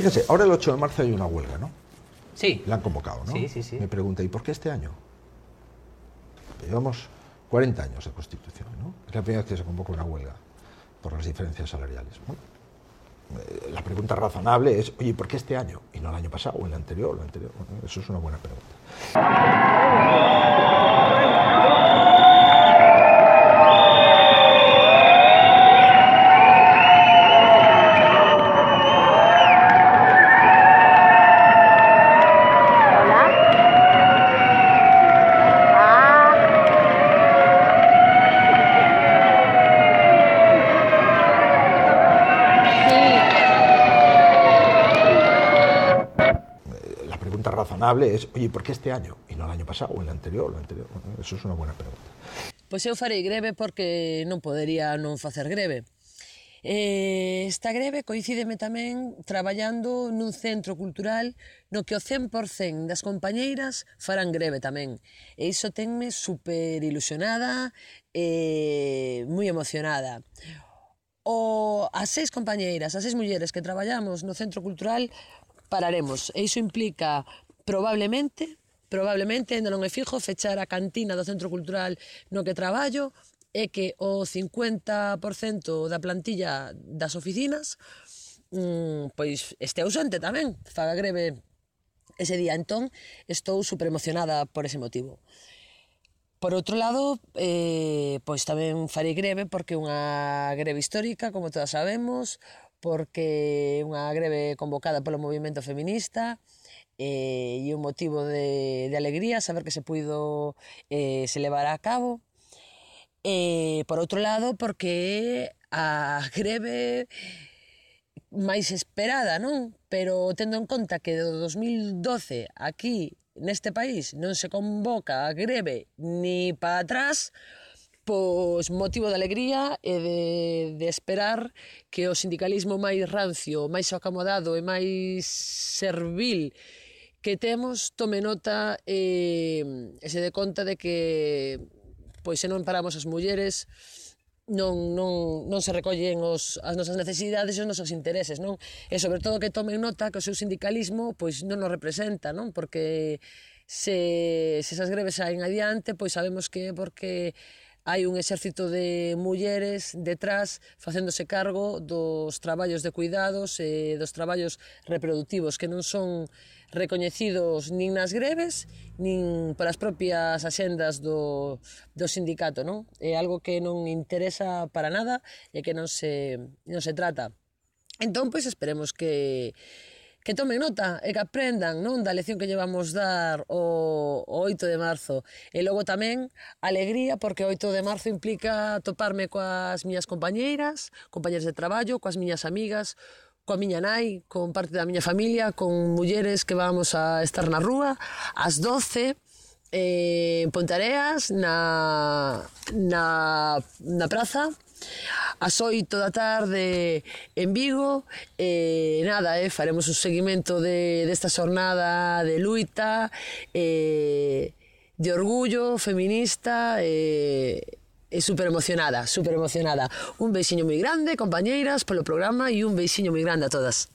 Fíjese, ahora el 8 de marzo hay una huelga, ¿no? Sí. La han convocado, ¿no? Sí, sí, sí. Me pregunta, ¿y por qué este año? Llevamos 40 años de Constitución, ¿no? Es la primera vez que se convoca una huelga por las diferencias salariales. Bueno, eh, la pregunta razonable es, oye, ¿por qué este año? Y no el año pasado, o el anterior, o el anterior. Bueno, eso es una buena pregunta. razonable es, oye, ¿por qué este año? Y no el año pasado o el anterior, o el anterior. Eso es una buena pregunta. Pois eu farei greve porque non podería non facer greve. Eh, esta greve coincideme tamén traballando nun centro cultural no que o 100% das compañeiras farán greve tamén. E iso tenme super ilusionada e eh, moi emocionada. O, as seis compañeiras, as seis mulleres que traballamos no centro cultural pararemos. E iso implica probablemente, probablemente, ainda non é fijo, fechar a cantina do Centro Cultural no que traballo é que o 50% da plantilla das oficinas mm, pois este ausente tamén, faga greve ese día. Entón, estou super emocionada por ese motivo. Por outro lado, eh, pois tamén farei greve porque é unha greve histórica, como todas sabemos, porque é unha greve convocada polo movimento feminista, eh, e un motivo de, de alegría saber que se puido eh, se levar a cabo. E, por outro lado, porque a greve máis esperada, non? Pero tendo en conta que do 2012 aquí neste país non se convoca a greve ni para atrás, pois motivo de alegría e de, de esperar que o sindicalismo máis rancio, máis acomodado e máis servil que temos, tome nota eh, e, e se dé conta de que pois se non paramos as mulleres non, non, non se recollen os, as nosas necesidades e os nosos intereses, non? E sobre todo que tomen nota que o seu sindicalismo pois non nos representa, non? Porque se, se esas greves saen adiante, pois sabemos que é porque hai un exército de mulleres detrás facéndose cargo dos traballos de cuidados e dos traballos reproductivos que non son recoñecidos nin nas greves, nin polas propias axendas do, do sindicato. Non? É algo que non interesa para nada e que non se, non se trata. Entón, pois, esperemos que, que tomen nota e que aprendan non da lección que llevamos dar o, o 8 de marzo e logo tamén alegría porque o 8 de marzo implica toparme coas miñas compañeiras, compañeiras de traballo, coas miñas amigas, coa miña nai, con parte da miña familia, con mulleres que vamos a estar na rúa, ás 12, eh, en Pontareas, na, na, na praza, ás 8 da tarde en Vigo e eh, nada, eh, faremos un seguimento de, desta xornada de luita eh, de orgullo feminista e eh, Eh, e super emocionada, super emocionada. Un beixiño moi grande, compañeiras, polo programa e un beixiño moi grande a todas.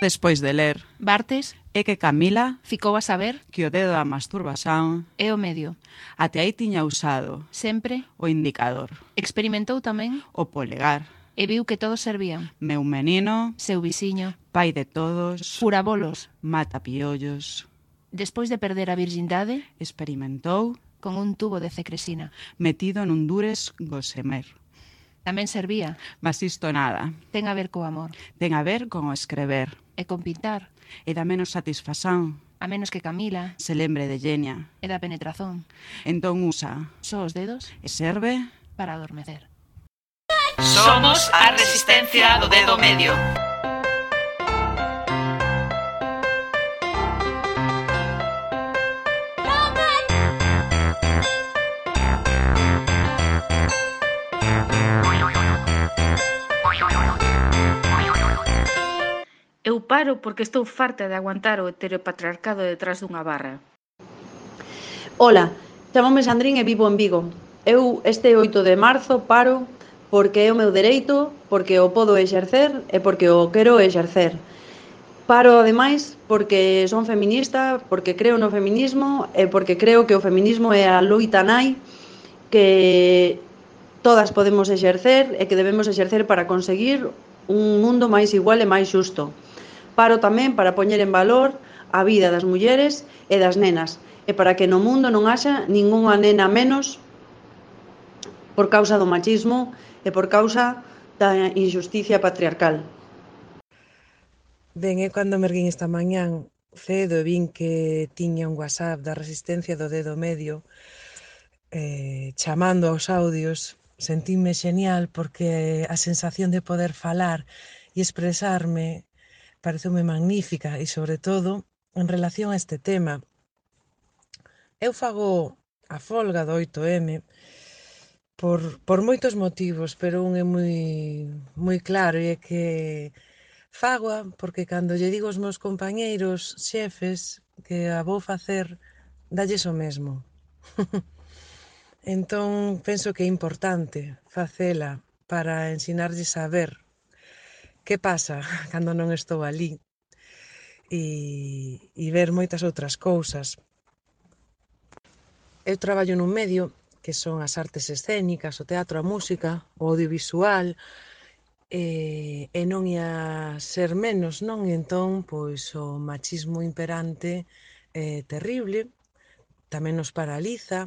Despois de ler Bartes, é que Camila ficou a saber que o dedo da masturbación é o medio. Até aí tiña usado sempre o indicador. Experimentou tamén o polegar e viu que todos servían. Meu menino, seu vixiño, pai de todos, furabolos, mata piollos, Despois de perder a virgindade, experimentou con un tubo de cecresina metido nun dures gosemer. Tamén servía. Mas isto nada. Ten a ver co amor. Ten a ver con o escrever. E con pintar. E da menos satisfazón A menos que Camila se lembre de Genia. E da penetrazón. Entón usa só os dedos e serve para adormecer. Somos a resistencia do dedo medio. Eu paro porque estou farta de aguantar o heteropatriarcado detrás dunha barra. Ola, chamome Sandrín e vivo en Vigo. Eu este 8 de marzo paro porque é o meu dereito, porque o podo exercer e porque o quero exercer. Paro ademais porque son feminista, porque creo no feminismo e porque creo que o feminismo é a loita nai que todas podemos exercer e que debemos exercer para conseguir un mundo máis igual e máis xusto. Paro tamén para poñer en valor a vida das mulleres e das nenas e para que no mundo non haxa ningunha nena menos por causa do machismo e por causa da injusticia patriarcal. Ben, é cando merguín esta mañán cedo e vin que tiña un WhatsApp da resistencia do dedo medio eh, chamando aos audios sentime xenial porque a sensación de poder falar e expresarme pareceume magnífica e, sobre todo, en relación a este tema. Eu fago a folga do 8M por, por moitos motivos, pero un é moi, moi claro e é que fagoa porque cando lle digo aos meus compañeiros xefes que a vou facer, dalles o mesmo. entón, penso que é importante facela para ensinarlles a ver que pasa cando non estou ali e, e ver moitas outras cousas. Eu traballo nun medio que son as artes escénicas, o teatro, a música, o audiovisual, e, e non ia ser menos, non? E entón, pois, o machismo imperante é terrible, tamén nos paraliza,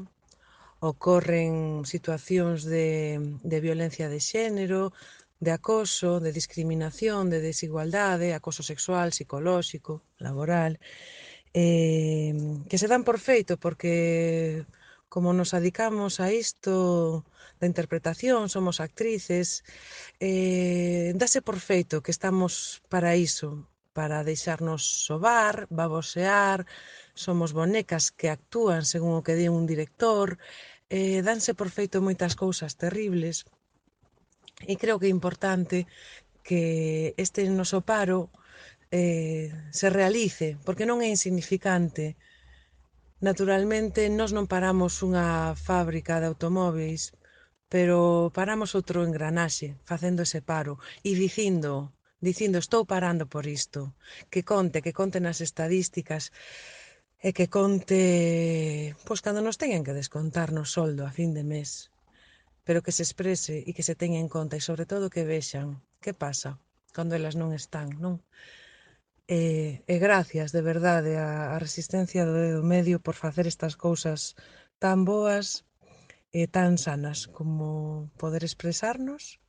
ocorren situacións de, de violencia de xénero, de acoso, de discriminación, de desigualdade, acoso sexual, psicolóxico, laboral, eh, que se dan por feito porque como nos adicamos a isto da interpretación, somos actrices, eh, dase por feito que estamos para iso, para deixarnos sobar, babosear, somos bonecas que actúan según o que di un director, eh, danse por feito moitas cousas terribles. E creo que é importante que este noso paro eh, se realice, porque non é insignificante. Naturalmente, nós non paramos unha fábrica de automóveis, pero paramos outro engranaxe facendo ese paro e dicindo, dicindo estou parando por isto, que conte, que conte nas estadísticas e que conte, pois cando nos teñen que descontar no soldo a fin de mes pero que se exprese e que se teña en conta e sobre todo que vexan que pasa cando elas non están, non? E, e gracias de verdade a, a resistencia do dedo medio por facer estas cousas tan boas e tan sanas como poder expresarnos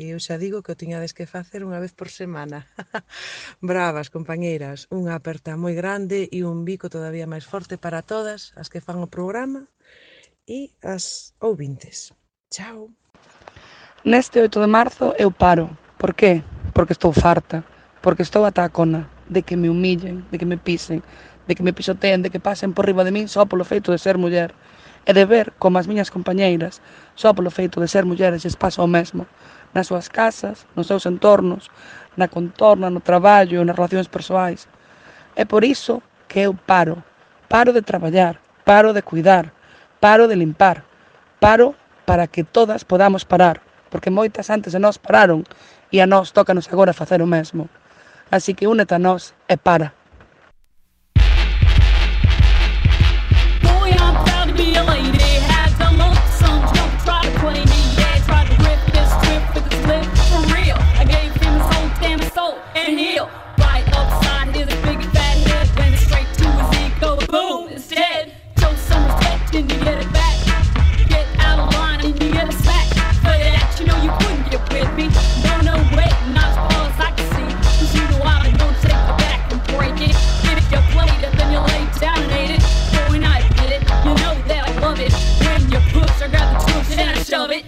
e eu xa digo que o tiñades que facer unha vez por semana. Bravas, compañeiras, unha aperta moi grande e un bico todavía máis forte para todas as que fan o programa e as ouvintes. Chao. Neste 8 de marzo eu paro. Por qué? Porque estou farta, porque estou atacona cona de que me humillen, de que me pisen, de que me pisoteen, de que pasen por riba de min só polo feito de ser muller e de ver como as miñas compañeiras, só polo feito de ser mulleres, lles pasa o mesmo, nas súas casas, nos seus entornos, na contorna, no traballo, nas relacións persoais. É por iso que eu paro, paro de traballar, paro de cuidar, paro de limpar, paro para que todas podamos parar, porque moitas antes de nós pararon e a nós tócanos agora facer o mesmo. Así que únete a nós e para. Trời!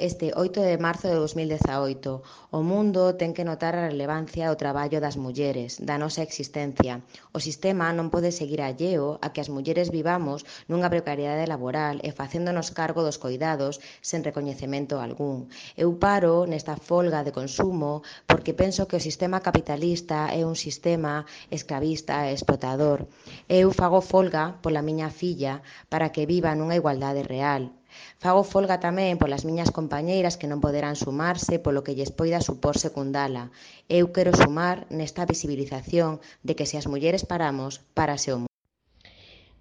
este 8 de marzo de 2018. O mundo ten que notar a relevancia do traballo das mulleres, da nosa existencia. O sistema non pode seguir alleo a que as mulleres vivamos nunha precariedade laboral e facéndonos cargo dos coidados sen recoñecemento algún. Eu paro nesta folga de consumo porque penso que o sistema capitalista é un sistema esclavista e explotador. Eu fago folga pola miña filla para que viva nunha igualdade real, Fago folga tamén polas miñas compañeiras que non poderán sumarse polo que lles poida supor secundala. Eu quero sumar nesta visibilización de que se as mulleres paramos, parase o mundo.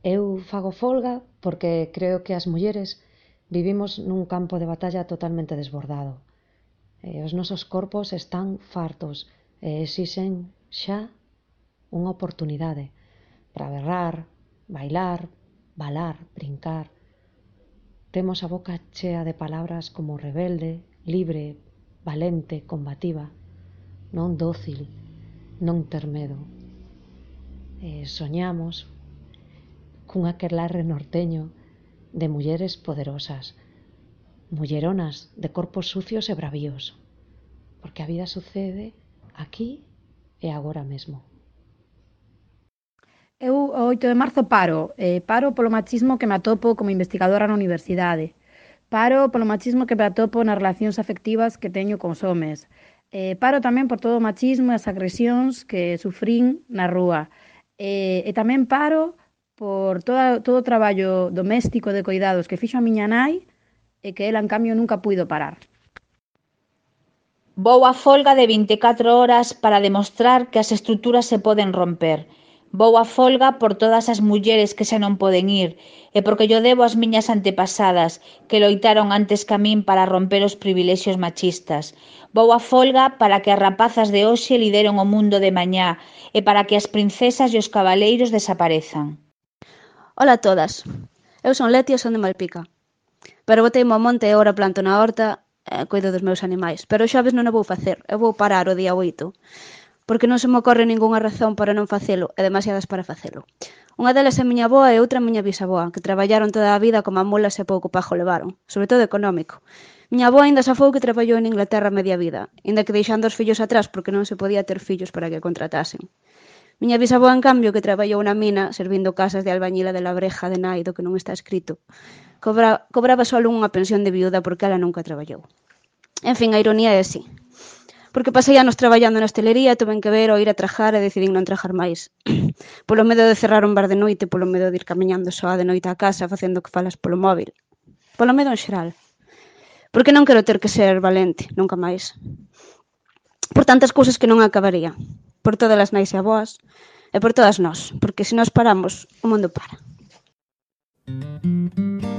Eu fago folga porque creo que as mulleres vivimos nun campo de batalla totalmente desbordado. E os nosos corpos están fartos e exixen xa unha oportunidade para berrar, bailar, balar, brincar, Temos a boca chea de palabras como rebelde, libre, valente, combativa, non dócil, non ter medo. E soñamos cun aquelarre norteño de mulleres poderosas, mulleronas de corpos sucios e bravíos, porque a vida sucede aquí e agora mesmo. Eu o 8 de marzo paro, eh, paro polo machismo que me atopo como investigadora na universidade. Paro polo machismo que me atopo nas relacións afectivas que teño cos homes. Eh, paro tamén por todo o machismo e as agresións que sufrín na rúa. Eh, e tamén paro por toda, todo o traballo doméstico de cuidados que fixo a miña nai e que ela, en cambio, nunca puido parar. Vou a folga de 24 horas para demostrar que as estruturas se poden romper – Vou a folga por todas as mulleres que xa non poden ir e porque yo debo as miñas antepasadas que loitaron antes que a min para romper os privilexios machistas. Vou a folga para que as rapazas de hoxe lideren o mundo de mañá e para que as princesas e os cabaleiros desaparezan. Ola a todas. Eu son Leti e son de Malpica. Pero botei mo monte e ora planto na horta e cuido dos meus animais. Pero o xoves non o vou facer. Eu vou parar o día 8 porque non se me ocorre ningunha razón para non facelo e demasiadas para facelo. Unha delas é miña avoa e outra miña bisaboa, que traballaron toda a vida como mulas e pouco pajo levaron, sobre todo económico. Miña avoa ainda safou que traballou en Inglaterra media vida, ainda que deixando os fillos atrás porque non se podía ter fillos para que contratasen. Miña bisaboa, en cambio, que traballou na mina servindo casas de albañila de la breja de Naido, que non está escrito, cobra, cobraba só unha pensión de viuda porque ela nunca traballou. En fin, a ironía é así porque pasei anos traballando na hostelería e tuven que ver ou ir a trajar e decidín non trajar máis. polo medo de cerrar un bar de noite, polo medo de ir camiñando soa de noite a casa facendo que falas polo móvil. Polo medo en xeral. Porque non quero ter que ser valente, nunca máis. Por tantas cousas que non acabaría. Por todas as nais e aboas e por todas nós. Porque se nos paramos, o mundo para. Música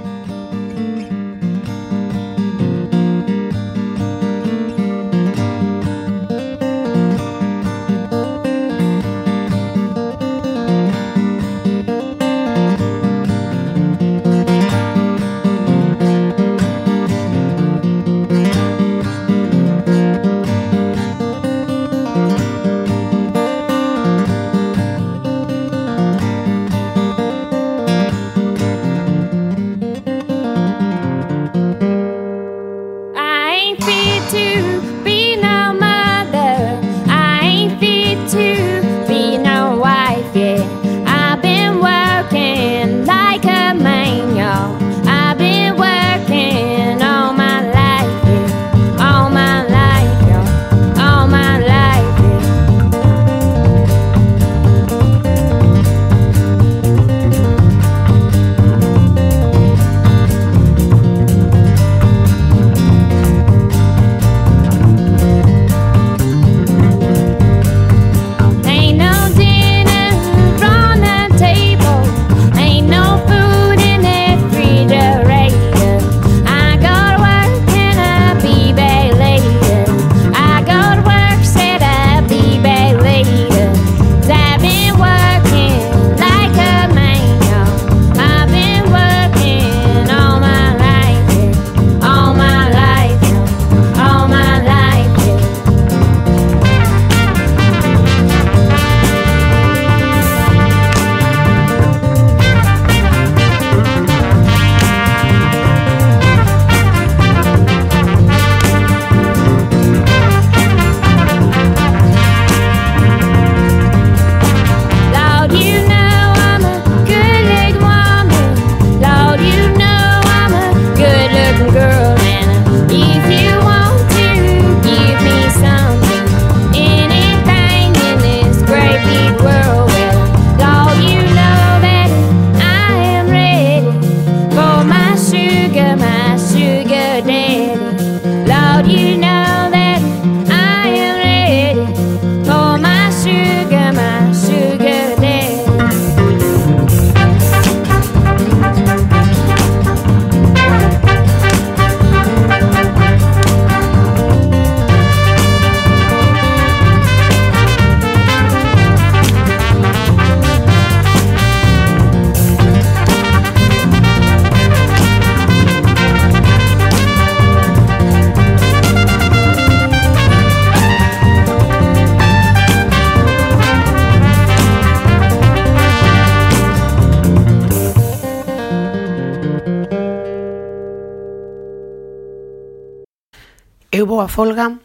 a folga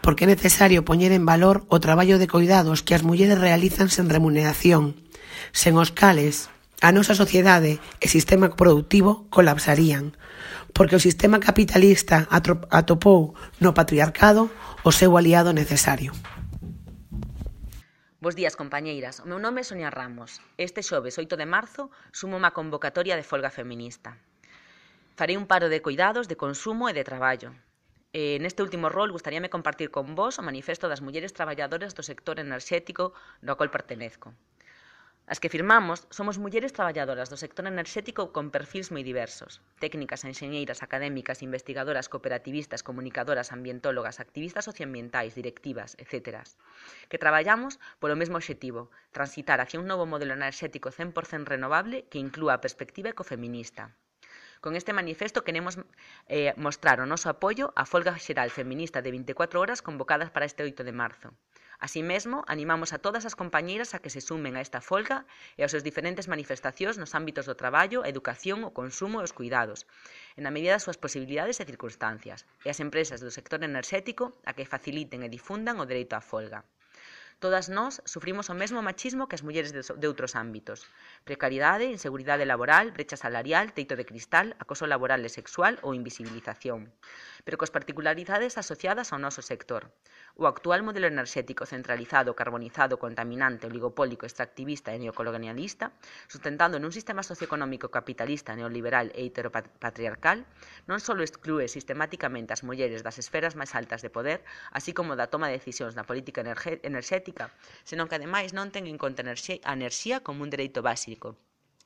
porque é necesario poñer en valor o traballo de coidados que as mulleres realizan sen remuneración, sen os cales a nosa sociedade e sistema productivo colapsarían, porque o sistema capitalista atopou no patriarcado o seu aliado necesario. Bos días, compañeiras. O meu nome é Sonia Ramos. Este xoves 8 de marzo sumo unha convocatoria de folga feminista. Farei un paro de cuidados, de consumo e de traballo. Eh, neste último rol, gustaríame compartir con vos o Manifesto das Mulleres Traballadoras do Sector Enerxético do qual pertenezco. As que firmamos somos mulleres traballadoras do sector enerxético con perfils moi diversos. Técnicas, enxeñeiras, académicas, investigadoras, cooperativistas, comunicadoras, ambientólogas, activistas socioambientais, directivas, etc. Que traballamos polo mesmo obxectivo, transitar hacia un novo modelo enerxético 100% renovable que inclúa a perspectiva ecofeminista. Con este manifesto queremos eh, mostrar o noso apoio á folga xeral feminista de 24 horas convocadas para este 8 de marzo. Así animamos a todas as compañeiras a que se sumen a esta folga e aos seus diferentes manifestacións nos ámbitos do traballo, a educación, o consumo e os cuidados, na medida das súas posibilidades e circunstancias, e as empresas do sector enerxético a que faciliten e difundan o dereito á folga. Todas nós sufrimos o mesmo machismo que as mulleres de, de outros ámbitos. Precariedade, inseguridade laboral, brecha salarial, teito de cristal, acoso laboral e sexual ou invisibilización. Pero cos particularidades asociadas ao noso sector. O actual modelo enerxético centralizado, carbonizado, contaminante, oligopólico, extractivista e neocolonialista, sustentando nun sistema socioeconómico capitalista, neoliberal e heteropatriarcal, non só exclúe sistemáticamente as mulleres das esferas máis altas de poder, así como da toma de decisións na política enerxética, enerxética, senón que ademais non ten en conta a enerxía como un dereito básico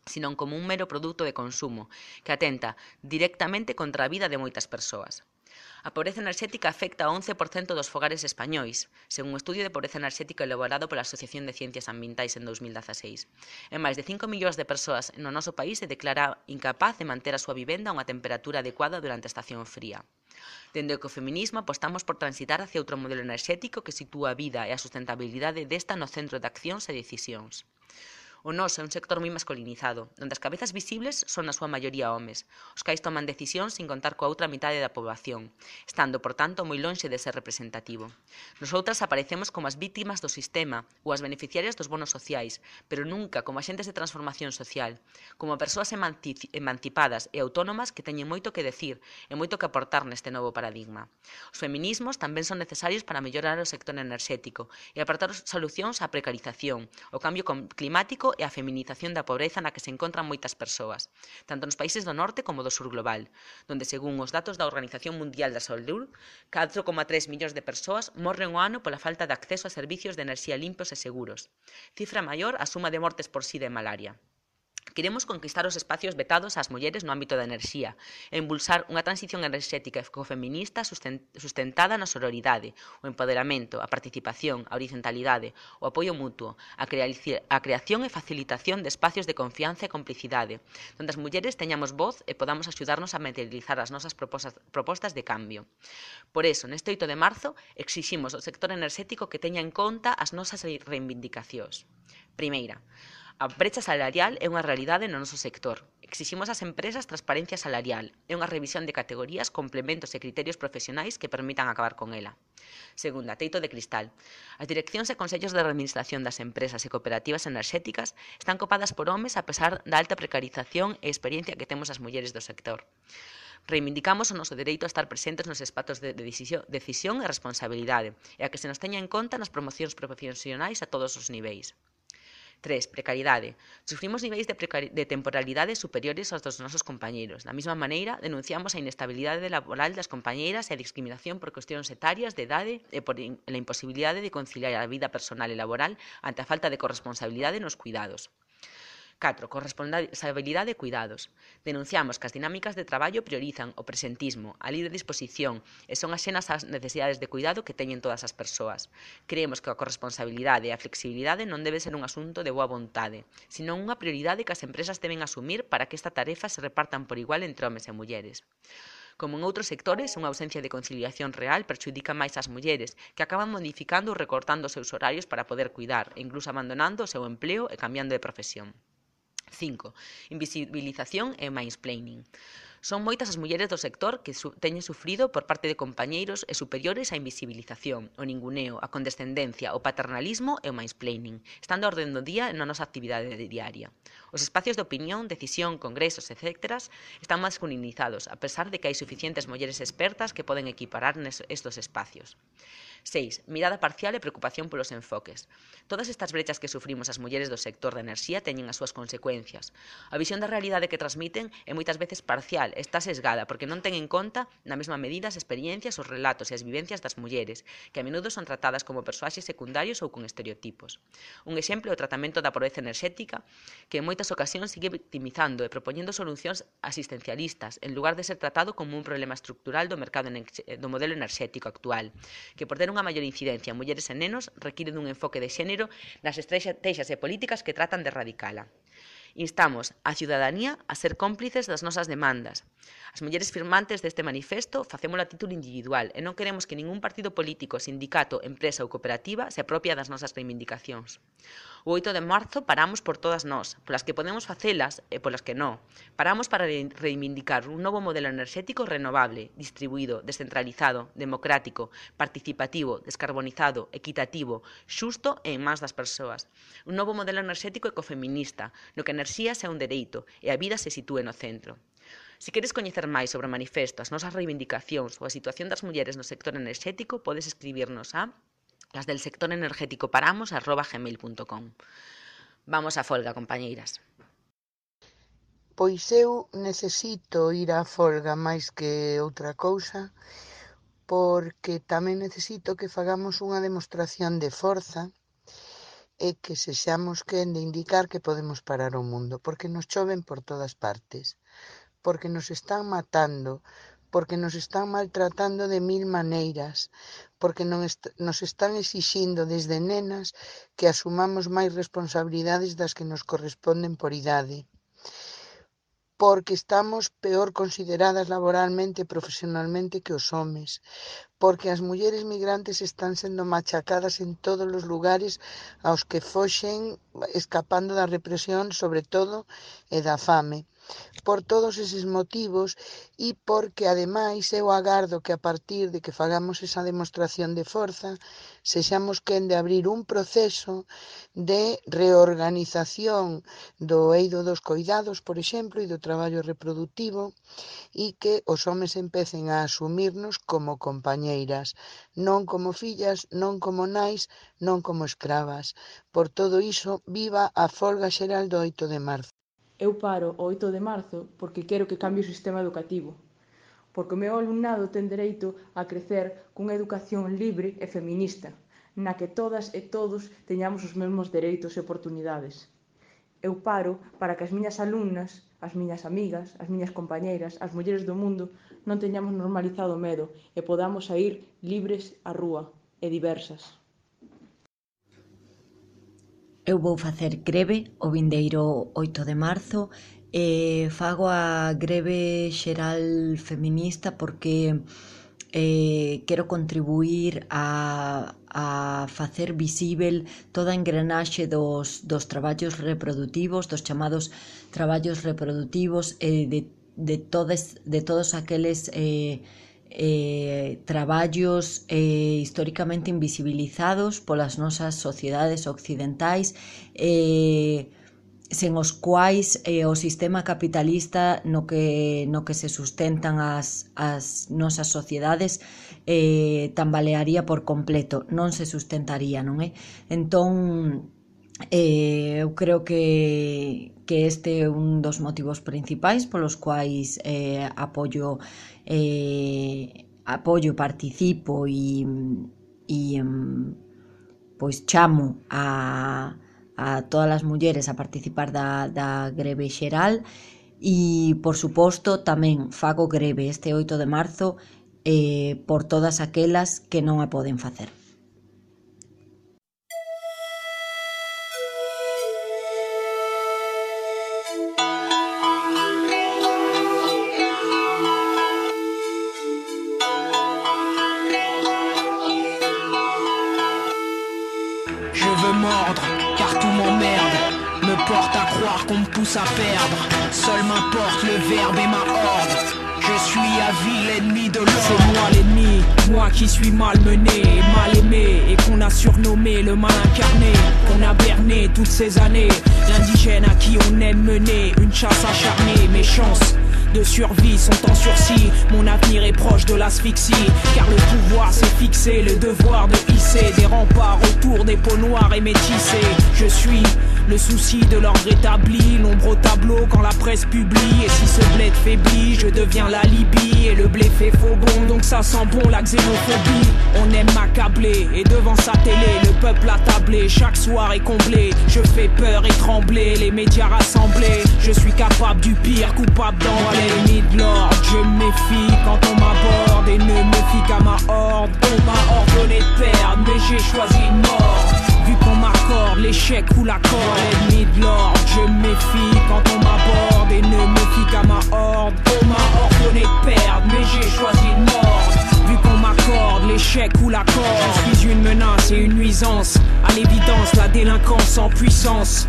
senón como un mero produto de consumo, que atenta directamente contra a vida de moitas persoas. A pobreza enerxética afecta ao 11% dos fogares españois, según un estudio de pobreza enerxética elaborado pola Asociación de Ciencias Ambientais en 2016. E máis de 5 millóns de persoas no noso país se declara incapaz de manter a súa vivenda a unha temperatura adecuada durante a estación fría. Dende o ecofeminismo apostamos por transitar hacia outro modelo enerxético que sitúa a vida e a sustentabilidade desta no centro de accións e decisións. O noso é un sector moi masculinizado, onde as cabezas visibles son na súa maioría homes, os cais toman decisións sin contar coa outra metade da poboación, estando, por tanto, moi lonxe de ser representativo. Nosoutras aparecemos como as vítimas do sistema ou as beneficiarias dos bonos sociais, pero nunca como axentes de transformación social, como persoas emancipadas e autónomas que teñen moito que decir e moito que aportar neste novo paradigma. Os feminismos tamén son necesarios para mellorar o sector enerxético e aportar solucións á precarización, o cambio climático e a feminización da pobreza na que se encontran moitas persoas, tanto nos países do norte como do sur global, donde según os datos da Organización Mundial da Saúde, 4,3 millóns de persoas morren o ano pola falta de acceso a servicios de enerxía limpos e seguros, cifra maior a suma de mortes por sida e malaria. Queremos conquistar os espacios vetados ás mulleres no ámbito da enerxía e impulsar unha transición enerxética ecofeminista sustentada na sororidade, o empoderamento, a participación, a horizontalidade, o apoio mutuo, a creación e facilitación de espacios de confianza e complicidade, onde as mulleres teñamos voz e podamos axudarnos a materializar as nosas propostas de cambio. Por eso, neste 8 de marzo, exiximos ao sector enerxético que teña en conta as nosas reivindicacións. Primeira, A brecha salarial é unha realidade no noso sector. Exiximos ás empresas transparencia salarial e unha revisión de categorías, complementos e criterios profesionais que permitan acabar con ela. Segunda, teito de cristal. As direccións e consellos de administración das empresas e cooperativas enerxéticas están copadas por homes a pesar da alta precarización e experiencia que temos as mulleres do sector. Reivindicamos o noso dereito a estar presentes nos espazos de decisión e responsabilidade e a que se nos teña en conta nas promocións profesionais a todos os niveis. 3. Precariedade. Sufrimos niveis de, de temporalidade superiores aos dos nosos compañeiros. Da mesma maneira, denunciamos a inestabilidade laboral das compañeiras e a discriminación por cuestións etarias, de idade e por in a imposibilidade de conciliar a vida personal e laboral ante a falta de corresponsabilidade nos cuidados. 4. corresponsabilidade e cuidados. Denunciamos que as dinámicas de traballo priorizan o presentismo, a libre disposición e son axenas ás necesidades de cuidado que teñen todas as persoas. Creemos que a corresponsabilidade e a flexibilidade non debe ser un asunto de boa vontade, senón unha prioridade que as empresas deben asumir para que esta tarefa se repartan por igual entre homes e mulleres. Como en outros sectores, unha ausencia de conciliación real perxudica máis as mulleres, que acaban modificando ou recortando os seus horarios para poder cuidar, e incluso abandonando o seu empleo e cambiando de profesión. 5. Invisibilización e mansplaining. Son moitas as mulleres do sector que su teñen sufrido por parte de compañeiros e superiores a invisibilización, o ninguneo, a condescendencia, o paternalismo e o mansplaining, estando a orden do día na nosa actividade diaria. Os espacios de opinión, decisión, congresos, etc. están masculinizados, a pesar de que hai suficientes mulleres expertas que poden equiparar estos espacios. 6. Mirada parcial e preocupación polos enfoques. Todas estas brechas que sufrimos as mulleres do sector da enerxía teñen as súas consecuencias. A visión da realidade que transmiten é moitas veces parcial, está sesgada, porque non ten en conta na mesma medida as experiencias, os relatos e as vivencias das mulleres, que a menudo son tratadas como persoaxes secundarios ou con estereotipos. Un exemplo é o tratamento da pobreza enerxética, que en moitas ocasións sigue victimizando e propoñendo solucións asistencialistas, en lugar de ser tratado como un problema estructural do mercado do modelo enerxético actual, que por ter unha maior incidencia en mulleres e nenos require dun enfoque de xénero nas estrategias e políticas que tratan de radicala. Instamos a ciudadanía a ser cómplices das nosas demandas. As mulleres firmantes deste manifesto facémolo a título individual e non queremos que ningún partido político, sindicato, empresa ou cooperativa se apropia das nosas reivindicacións. O 8 de marzo paramos por todas nós, polas que podemos facelas e polas que non. Paramos para reivindicar un novo modelo enerxético renovable, distribuído, descentralizado, democrático, participativo, descarbonizado, equitativo, xusto e en más das persoas. Un novo modelo enerxético ecofeminista, no que a enerxía sea un dereito e a vida se sitúe no centro. Se queres coñecer máis sobre o manifesto, as nosas reivindicacións ou a situación das mulleres no sector enerxético, podes escribirnos a las del sector energético paramos arroba gmail.com. Vamos a folga, compañeiras. Pois eu necesito ir á folga máis que outra cousa porque tamén necesito que fagamos unha demostración de forza e que sexamos quen de indicar que podemos parar o mundo, porque nos choven por todas partes, porque nos están matando, porque nos están maltratando de mil maneiras, porque nos están exixindo desde nenas que asumamos máis responsabilidades das que nos corresponden por idade porque estamos peor consideradas laboralmente e profesionalmente que os homes, porque as mulleres migrantes están sendo machacadas en todos os lugares aos que foxen escapando da represión, sobre todo, e da fame. Por todos eses motivos e porque ademais eu agardo que a partir de que fagamos esa demostración de forza sexamos quen de abrir un proceso de reorganización do eido dos coidados, por exemplo, e do traballo reproductivo e que os homes empecen a asumirnos como compañeros compañeiras, non como fillas, non como nais, non como escravas. Por todo iso, viva a folga xeral do 8 de marzo. Eu paro o 8 de marzo porque quero que cambie o sistema educativo, porque o meu alumnado ten dereito a crecer cunha educación libre e feminista, na que todas e todos teñamos os mesmos dereitos e oportunidades. Eu paro para que as miñas alumnas as miñas amigas, as miñas compañeiras, as mulleres do mundo, non teñamos normalizado o medo e podamos sair libres á rúa e diversas. Eu vou facer greve o vindeiro 8 de marzo e fago a greve xeral feminista porque eh, quero contribuir a, a facer visível toda a engrenaxe dos, dos traballos reproductivos, dos chamados traballos reproductivos e eh, de, de, todes, de todos aqueles eh, eh, traballos eh, históricamente invisibilizados polas nosas sociedades occidentais eh, sen os quais eh, o sistema capitalista no que, no que se sustentan as, as nosas sociedades eh, tambalearía por completo, non se sustentaría, non é? Entón, eh, eu creo que, que este é un dos motivos principais polos quais eh, apoio eh, apoio, participo e, e pois chamo a, a todas as mulleres a participar da, da greve xeral e, por suposto, tamén fago greve este 8 de marzo eh, por todas aquelas que non a poden facer. Je veux mordre me porte à croire qu'on me pousse à perdre. Seul m'importe le verbe et ma horde. Je suis à vie l'ennemi de l'ordre. C'est moi l'ennemi, moi qui suis malmené, mal aimé et qu'on a surnommé le mal incarné, qu'on a berné toutes ces années. L'indigène à qui on aime mener une chasse acharnée, mes de survie sont en sursis. Mon avenir est proche de l'asphyxie, car le pouvoir s'est fixé, le devoir de hisser des remparts autour des peaux noires et métissées. Je suis le souci de l'ordre établi, l'ombre au tableau quand la presse publie. Et si ce bled faiblit, je deviens la Libye et le blé fait faux bon, donc ça sent bon la xénophobie. On aime m'accabler et devant sa télé, le peuple attablé, chaque soir est comblé. Je fais peur et trembler, les médias rassemblés. Je suis capable du pire, coupable dans l'ennemi de l'ordre. Je méfie quand on m'aborde et ne me fie qu'à ma horde. On m'a ordonné de perdre, mais j'ai choisi une mort. M'accorde l'échec ou la corde, l'ennemi de l'ordre. Je méfie quand on m'aborde et ne me fie qu'à ma horde. On m'a ordonné de perdre, mais j'ai choisi une mort. Vu qu'on m'accorde l'échec ou la corde, je suis une menace et une nuisance. À l'évidence, la délinquance en puissance.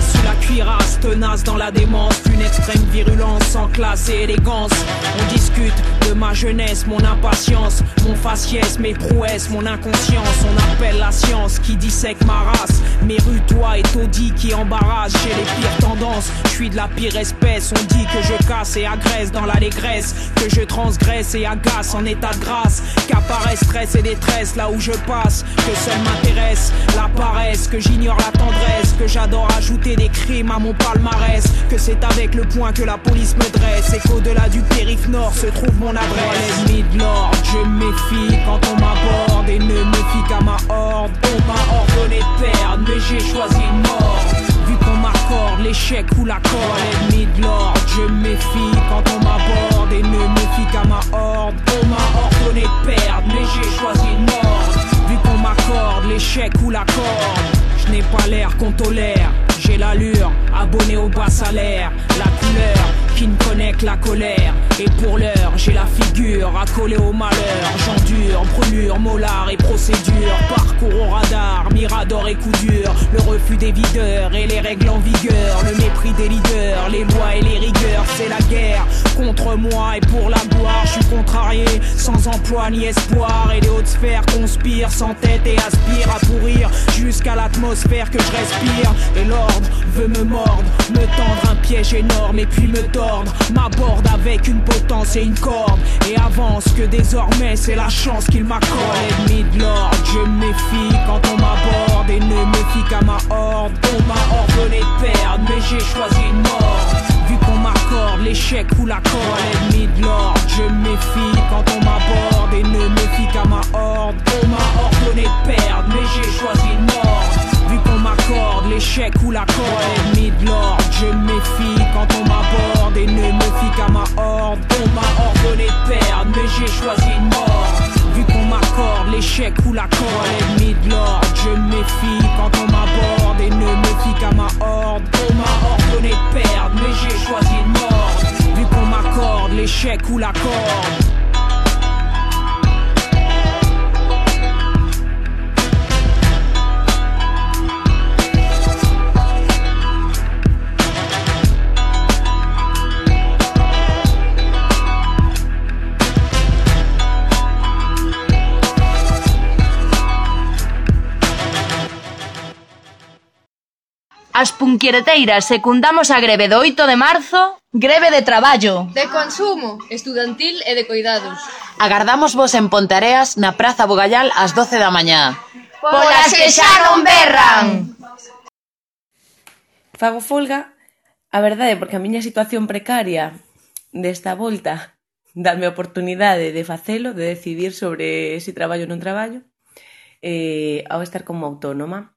Sous la cuirasse, tenace dans la démence, une extrême virulence sans classe et élégance. On discute de ma jeunesse, mon impatience, mon faciès, mes prouesses, mon inconscience. On appelle la science qui dissèque ma race. Mes rues, toi et taudis qui embarrassent chez les pires tendances. Je suis de la pire espèce, on dit que je casse et agresse dans l'allégresse, que je transgresse et agace en état de grâce. Qu'apparaît stress et détresse là où je passe, que seul m'intéresse la paresse, que j'ignore la tendresse, que j'adore ajouter des crimes à mon palmarès. Que c'est avec le point que la police me dresse. Et qu'au-delà du périph' nord se trouve mon adresse. L'ennemi de l'ordre, je méfie quand on m'aborde. Et ne me fie qu'à ma horde. On m'a ordonné de perdre mais j'ai choisi mort. Vu qu'on m'accorde l'échec ou la corde. L'ennemi de l'ordre, je méfie quand on m'aborde. Et ne me fie qu'à ma horde. On m'a ordonné de perdre mais j'ai choisi mort. Vu qu'on m'accorde l'échec ou la corde je n'ai pas l'air qu'on tolère. J'ai l'allure, abonné au bas salaire, la couleur qui ne connaît que la colère. Et pour l'heure, j'ai la figure accolée au malheur. J'endure, brûlure, molar et procédure. Parcours au radar, mirador et coup dur. Le refus des videurs et les règles en vigueur. Le mépris des leaders, les lois et les rigueurs. C'est la guerre contre moi et pour la gloire. Je suis contrarié, sans emploi ni espoir. Et les hautes sphères conspirent sans tête et aspirent à pourrir jusqu'à l'atmosphère que je respire. Et l'ordre veut me mordre, me tendre un piège énorme et puis me tordre. M'aborde avec une potence et une corde. Et avance que désormais c'est la chance qu'il m'accorde. L'ennemi de l'ordre, je méfie quand on m'aborde et ne me fie qu'à ma horde. On m'a ordonné de perdre, mais j'ai choisi une mort. Vu qu'on m'accorde l'échec ou la corde, l'ennemi de l'ordre, je méfie quand on m'aborde et ne me fie qu'à ma horde. On m'a ordonné de perdre, mais j'ai choisi une mort. M'accorde l'échec ou la corde, l'ennemi de l'ordre, je méfie quand on m'aborde et ne me fie qu'à ma horde. On m'a ordonné de perdre, mais j'ai choisi une mort. Vu qu'on m'accorde l'échec ou la corde, l'ennemi de l'ordre, je méfie quand on m'aborde et ne me fie qu'à ma horde. On m'a ordonné de perdre, mais j'ai choisi une mort. Vu qu'on m'accorde l'échec ou la corde. As punquereteiras secundamos a greve do 8 de marzo, greve de traballo, de consumo, estudantil e de coidados. Agardamos vos en Pontareas, na Praza Bogallal, ás 12 da mañá. Polas que xa non berran! Fago folga, a verdade, porque a miña situación precaria desta volta dame a oportunidade de facelo, de decidir sobre se traballo ou non traballo, eh, ao estar como autónoma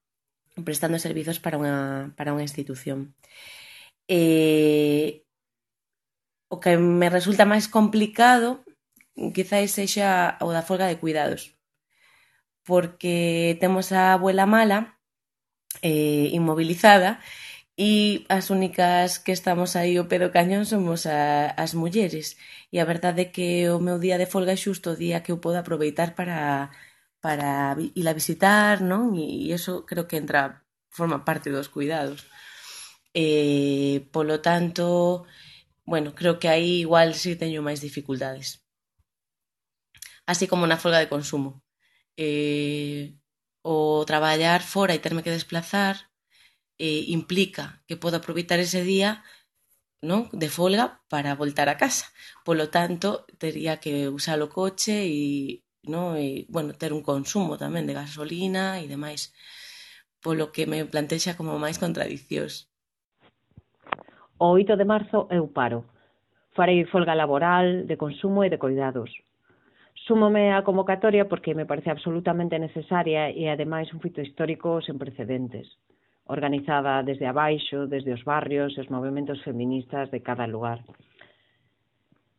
prestando servizos para unha, para unha institución. Eh, o que me resulta máis complicado quizáis sexa o da folga de cuidados porque temos a abuela mala eh, inmovilizada e as únicas que estamos aí o pedo cañón somos a, as mulleres e a verdade é que o meu día de folga é xusto o día que eu podo aproveitar para para ir a visitar? E, e eso creo que entra forma parte dos cuidados. E, polo tanto, bueno, creo que aí igual si teño máis dificultades. Así como na folga de consumo. Eh, o traballar fora e terme que desplazar eh, implica que podo aproveitar ese día non de folga para voltar a casa. Polo tanto, tería que usar o coche e, no? E, bueno, ter un consumo tamén de gasolina e demais, polo que me plantexa como máis contradicións. O 8 de marzo eu paro. Farei folga laboral, de consumo e de cuidados. Súmome á convocatoria porque me parece absolutamente necesaria e ademais un fito histórico sen precedentes, organizada desde abaixo, desde os barrios e os movimentos feministas de cada lugar.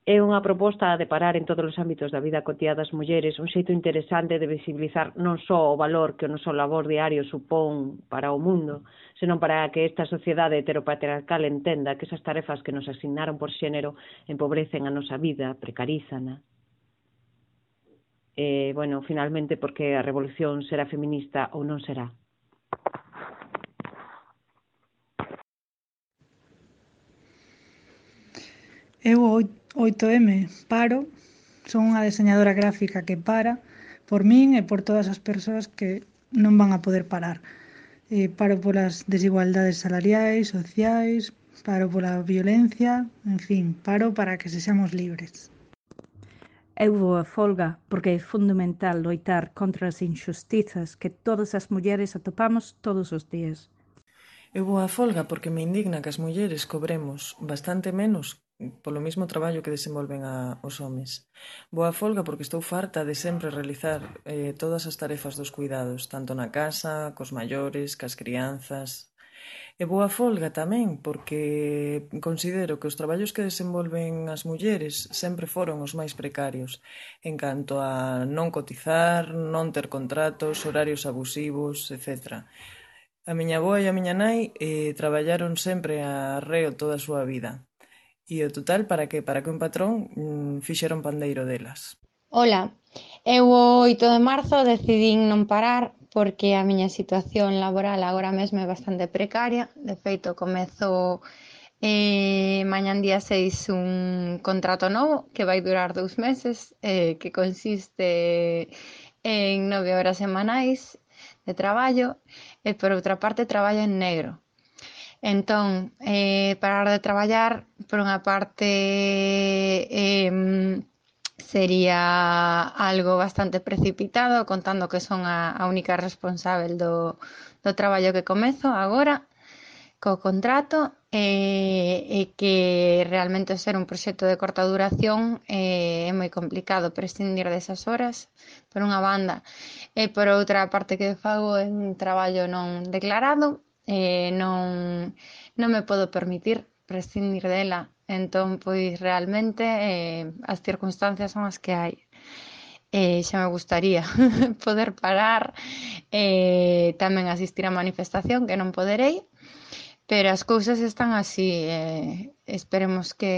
É unha proposta de parar en todos os ámbitos da vida cotiá das mulleres un xeito interesante de visibilizar non só o valor que o noso labor diario supón para o mundo, senón para que esta sociedade heteropatriarcal entenda que esas tarefas que nos asignaron por xénero empobrecen a nosa vida, precarízana. E, bueno, finalmente, porque a revolución será feminista ou non será. Eu 8M, paro, son unha deseñadora gráfica que para por min e por todas as persoas que non van a poder parar. Eh, paro polas desigualdades salariais, sociais, paro pola violencia, en fin, paro para que sexamos libres. Eu vou a folga porque é fundamental loitar contra as injustizas que todas as mulleres atopamos todos os días. Eu vou a folga porque me indigna que as mulleres cobremos bastante menos polo mesmo traballo que desenvolven a, os homes. Boa folga porque estou farta de sempre realizar eh, todas as tarefas dos cuidados, tanto na casa, cos maiores, cas crianzas. E boa folga tamén porque considero que os traballos que desenvolven as mulleres sempre foron os máis precarios en canto a non cotizar, non ter contratos, horarios abusivos, etcétera. A miña boa e a miña nai eh, traballaron sempre a reo toda a súa vida. E o total para que para que un patrón mm, fixera un pandeiro delas. Ola, eu o 8 de marzo decidín non parar porque a miña situación laboral agora mesmo é bastante precaria. De feito, comezo eh, mañan día 6 un contrato novo que vai durar dous meses, eh, que consiste en nove horas semanais de traballo e por outra parte traballo en negro Entón, eh, parar de traballar, por unha parte, eh, sería algo bastante precipitado, contando que son a, a única responsável do, do traballo que comezo agora, co contrato, eh, e que realmente ser un proxecto de corta duración eh, é moi complicado prescindir desas horas por unha banda. E por outra parte que fago é un traballo non declarado eh, non, non me podo permitir prescindir dela. Entón, pois, realmente, eh, as circunstancias son as que hai. Eh, xa me gustaría poder parar, eh, tamén asistir a manifestación, que non poderei, pero as cousas están así. Eh, esperemos que,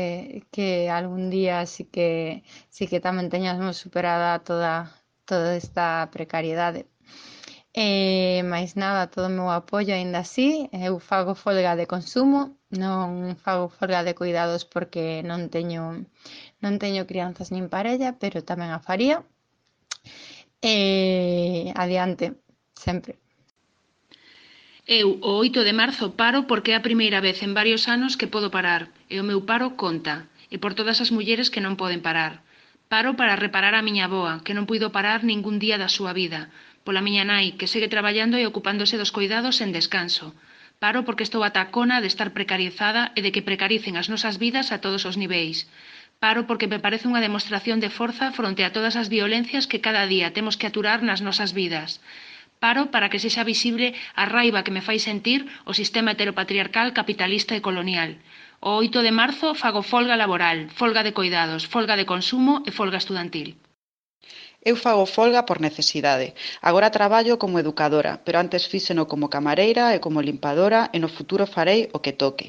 que algún día sí que, sí que tamén teñamos superada toda, toda esta precariedade. E máis nada, todo o meu apoio aínda así, eu fago folga de consumo, non fago folga de cuidados porque non teño non teño crianzas nin parella, pero tamén a faría. E adiante, sempre. Eu o 8 de marzo paro porque é a primeira vez en varios anos que podo parar, e o meu paro conta, e por todas as mulleres que non poden parar. Paro para reparar a miña boa, que non puido parar ningún día da súa vida, pola miña nai, que segue traballando e ocupándose dos coidados sen descanso. Paro porque estou atacona de estar precarizada e de que precaricen as nosas vidas a todos os niveis. Paro porque me parece unha demostración de forza fronte a todas as violencias que cada día temos que aturar nas nosas vidas. Paro para que sexa visible a raiva que me fai sentir o sistema heteropatriarcal capitalista e colonial. O 8 de marzo fago folga laboral, folga de coidados, folga de consumo e folga estudantil. Eu fago folga por necesidade. Agora traballo como educadora, pero antes fíxeno como camareira e como limpadora e no futuro farei o que toque.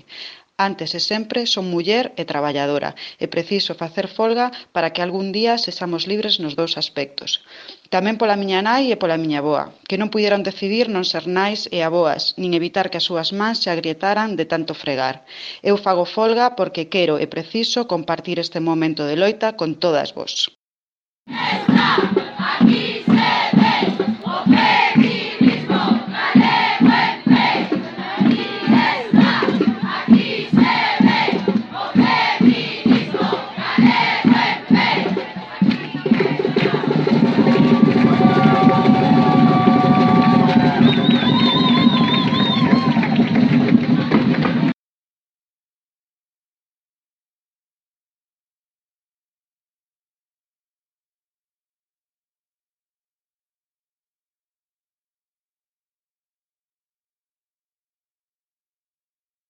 Antes e sempre son muller e traballadora e preciso facer folga para que algún día sexamos libres nos dous aspectos. Tamén pola miña nai e pola miña boa, que non puideron decidir non ser nais e aboas, nin evitar que as súas mans se agrietaran de tanto fregar. Eu fago folga porque quero e preciso compartir este momento de loita con todas vos.